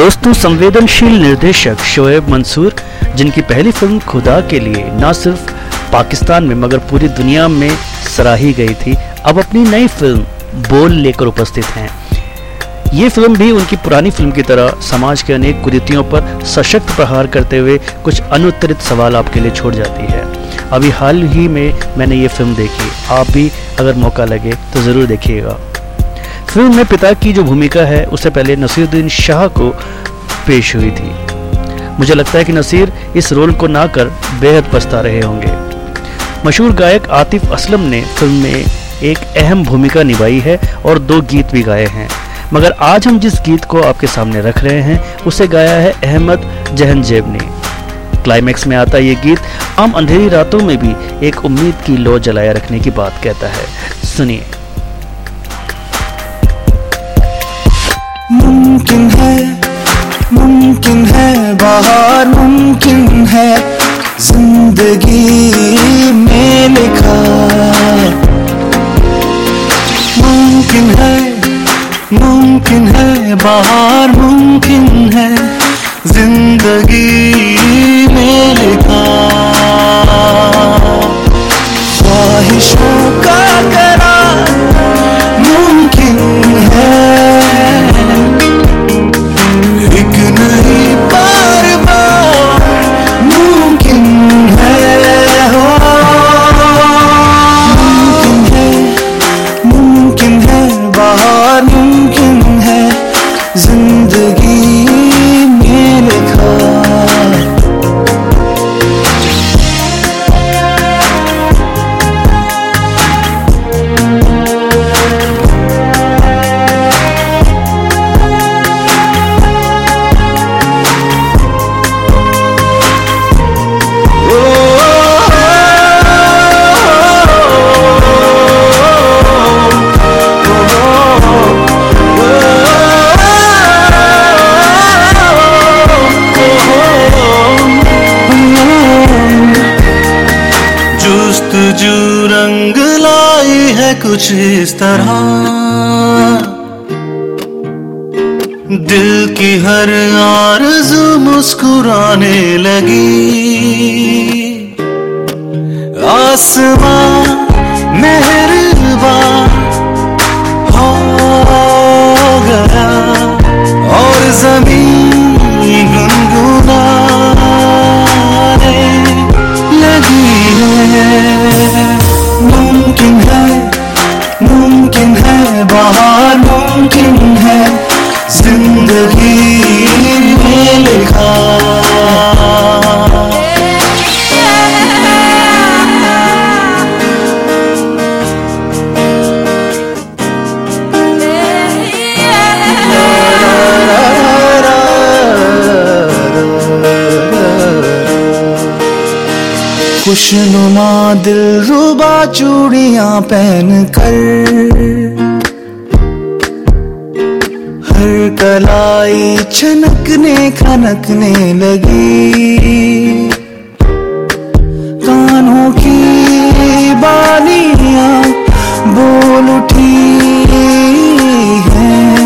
दोस्तों, संवेदनशील निर्देशक शोएब मंसूर, जिनकी पहली फ़िल्म खुदा के लिए न सिर्फ़ पाकिस्तान में, मगर पूरी दुनिया में सराही गई थी, अब अपनी नई फ़िल्म बोल लेकर उपस्थित हैं। ये फ़िल्म भी उनकी पुरानी फ़िल्म की तरह समाज के अनेक कुरीतियों पर सशक्त प्रहार करते हुए कुछ अनुत्तरित सवाल आपके लिए छोड़ जाती है। अभी हाल ही में मैंने ये फ़िल्म देखी। आप भी अगर मौका लगे तो ज़रूर देखिएगा। फ़िल्म में पिता की जो भूमिका है, उससे पहले नसीरुद्दीन शाह को पेश हुई थी। मुझे लगता है कि नसीर इस रोल को ना कर बेहद पछता रहे होंगे। मशहूर गायक आतिफ असलम ने फ़िल्म में एक अहम भूमिका निभाई है और दो गीत भी गाए हैं। मगर आज हम जिस गीत को आपके सामने रख रहे हैं, उसे गाया है अहमद जहनजेब ने क्लाइमैक्स में आता ये गीत आम अंधेरी रातों में भी एक उम्मीद की लो जलाया रखने की बात कहता है। सुनिए। ज़िंदगी में लिखा। मुमकिन है मुमकिन है बाहर जुस्तजू रंग लाई है कुछ इस तरह। दिल की हर आरज़ू मुस्कुराने लगी। आसमां खुशनुमा दिल रुबा चूड़ियाँ पहन कर हर कलाई छनकने खनकने लगी। कानों की बालियाँ बोल उठी हैं।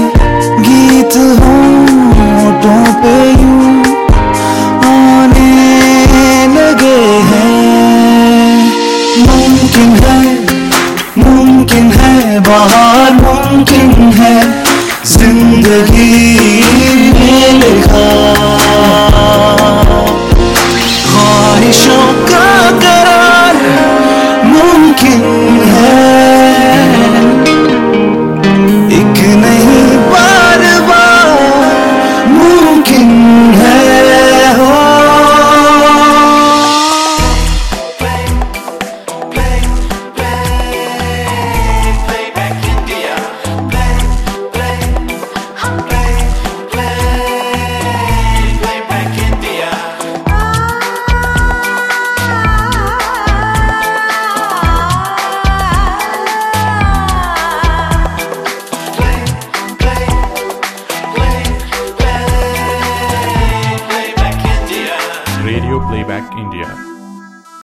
गीत होठों पे यूँ आने लगे हैं। मुमकिन है मुमकिन है, बाहर मुमकिन है। ज़िंदगी में लिखा। ख्वाहिशों Playback India.